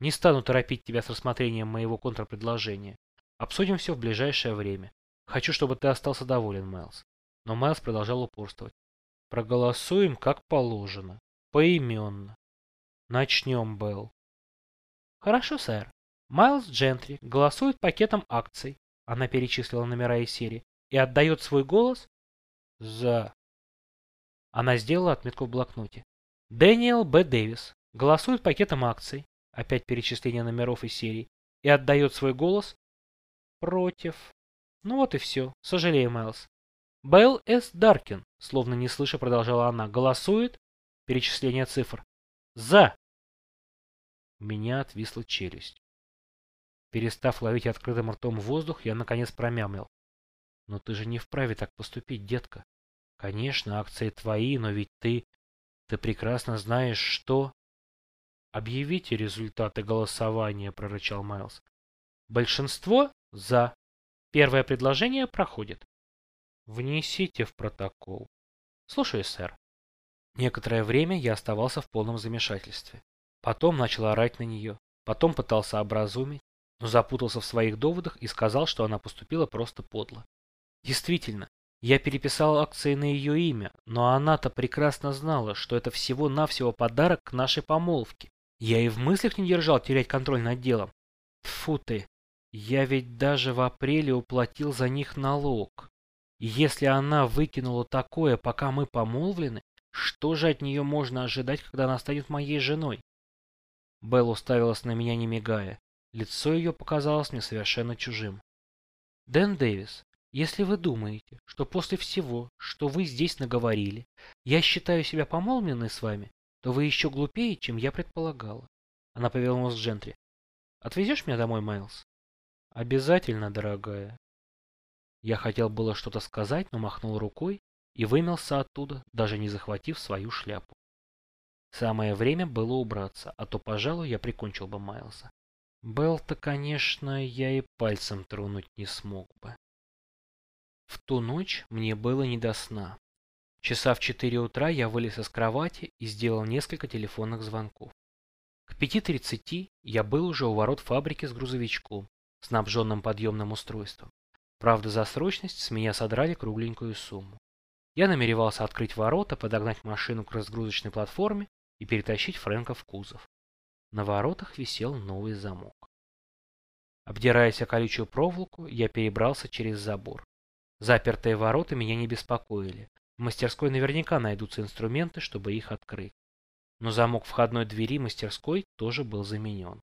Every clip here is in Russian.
Не стану торопить тебя с рассмотрением моего контрпредложения. Обсудим все в ближайшее время. Хочу, чтобы ты остался доволен, Майлз. Но Майлз продолжал упорствовать. Проголосуем как положено. Поименно. Начнем, Белл. Хорошо, сэр. Майлз Джентри голосует пакетом акций. Она перечислила номера из серии. И отдает свой голос за... Она сделала отметку в блокноте. Дэниел Б. Дэвис голосует пакетом акций. Опять перечисление номеров из серии. И отдает свой голос против. Ну вот и все. Сожалею, Майлз. Белл С. Даркин, словно не слыша, продолжала она, голосует. Перечисление цифр. За. У меня отвисла челюсть. Перестав ловить открытым ртом воздух, я наконец промямлил. Но ты же не вправе так поступить, детка. Конечно, акции твои, но ведь ты... Ты прекрасно знаешь, что... Объявите результаты голосования, прорычал Майлз. Большинство за. Первое предложение проходит. Внесите в протокол. Слушаю, сэр. Некоторое время я оставался в полном замешательстве. Потом начал орать на нее. Потом пытался образумить, но запутался в своих доводах и сказал, что она поступила просто подло. Действительно, я переписал акции на ее имя, но она-то прекрасно знала, что это всего-навсего подарок к нашей помолвке. Я и в мыслях не держал терять контроль над делом. Тьфу ты, я ведь даже в апреле уплатил за них налог. Если она выкинула такое, пока мы помолвлены, что же от нее можно ожидать, когда она станет моей женой? Белл уставилась на меня, не мигая. Лицо ее показалось мне совершенно чужим. Дэн Дэвис, если вы думаете, что после всего, что вы здесь наговорили, я считаю себя помолвленной с вами, то вы еще глупее, чем я предполагала. Она повернулась к Джентри. Отвезешь меня домой, Майлз? Обязательно, дорогая. Я хотел было что-то сказать, но махнул рукой и вымелся оттуда, даже не захватив свою шляпу. Самое время было убраться, а то, пожалуй, я прикончил бы Майлза. Белл-то, конечно, я и пальцем тронуть не смог бы. В ту ночь мне было не до сна. Часа в четыре утра я вылез из кровати и сделал несколько телефонных звонков. К пяти тридцати я был уже у ворот фабрики с грузовичком, снабженным подъемным устройством. Правда, за срочность с меня содрали кругленькую сумму. Я намеревался открыть ворота, подогнать машину к разгрузочной платформе и перетащить Фрэнка в кузов. На воротах висел новый замок. Обдираясь о колючую проволоку, я перебрался через забор. Запертые ворота меня не беспокоили. В мастерской наверняка найдутся инструменты, чтобы их открыть. Но замок входной двери мастерской тоже был заменен.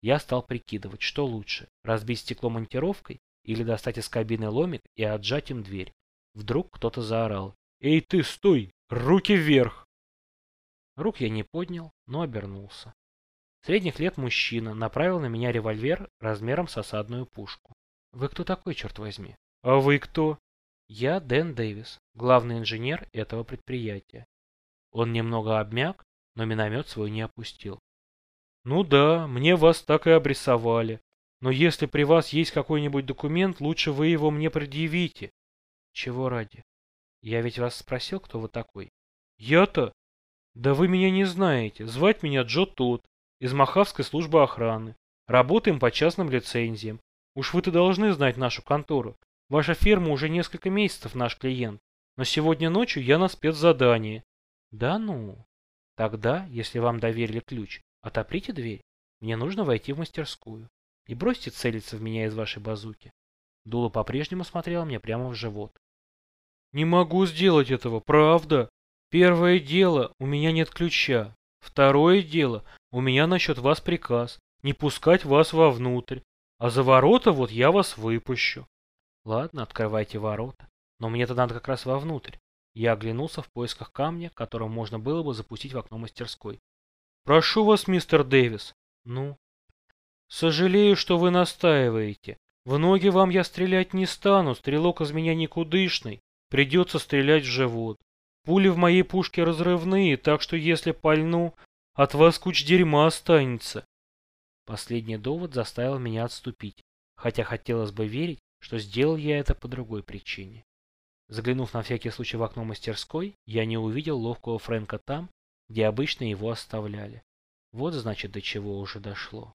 Я стал прикидывать, что лучше, разбить стекло монтировкой или достать из кабины ломик и отжать им дверь. Вдруг кто-то заорал. «Эй ты, стой! Руки вверх!» Рук я не поднял, но обернулся. Средних лет мужчина направил на меня револьвер размером с осадную пушку. «Вы кто такой, черт возьми?» «А вы кто?» «Я Дэн Дэвис, главный инженер этого предприятия». Он немного обмяк, но миномет свой не опустил. Ну да, мне вас так и обрисовали. Но если при вас есть какой-нибудь документ, лучше вы его мне предъявите. Чего ради? Я ведь вас спросил, кто вы такой. Я-то? Да вы меня не знаете. Звать меня Джо Тот, из Махавской службы охраны. Работаем по частным лицензиям. Уж вы-то должны знать нашу контору. Ваша фирма уже несколько месяцев наш клиент. Но сегодня ночью я на спецзадании. Да ну. Тогда, если вам доверили ключ, Отоприте дверь. Мне нужно войти в мастерскую. И бросьте целиться в меня из вашей базуки. Дуло по-прежнему смотрело мне прямо в живот. Не могу сделать этого, правда. Первое дело, у меня нет ключа. Второе дело, у меня насчет вас приказ. Не пускать вас вовнутрь. А за ворота вот я вас выпущу. Ладно, открывайте ворота. Но мне-то надо как раз вовнутрь. Я оглянулся в поисках камня, которым можно было бы запустить в окно мастерской. Прошу вас, мистер Дэвис. Ну? Сожалею, что вы настаиваете. В ноги вам я стрелять не стану, стрелок из меня никудышный. Придется стрелять в живот. Пули в моей пушке разрывные, так что если пальну, от вас куч дерьма останется. Последний довод заставил меня отступить, хотя хотелось бы верить, что сделал я это по другой причине. Заглянув на всякий случай в окно мастерской, я не увидел ловкого Фрэнка там, где обычно его оставляли. Вот значит до чего уже дошло.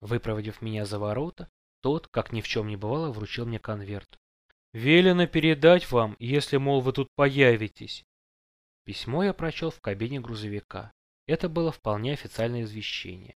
Выпроводив меня за ворота, тот, как ни в чем не бывало, вручил мне конверт. «Велено передать вам, если, мол, вы тут появитесь». Письмо я прочел в кабине грузовика. Это было вполне официальное извещение.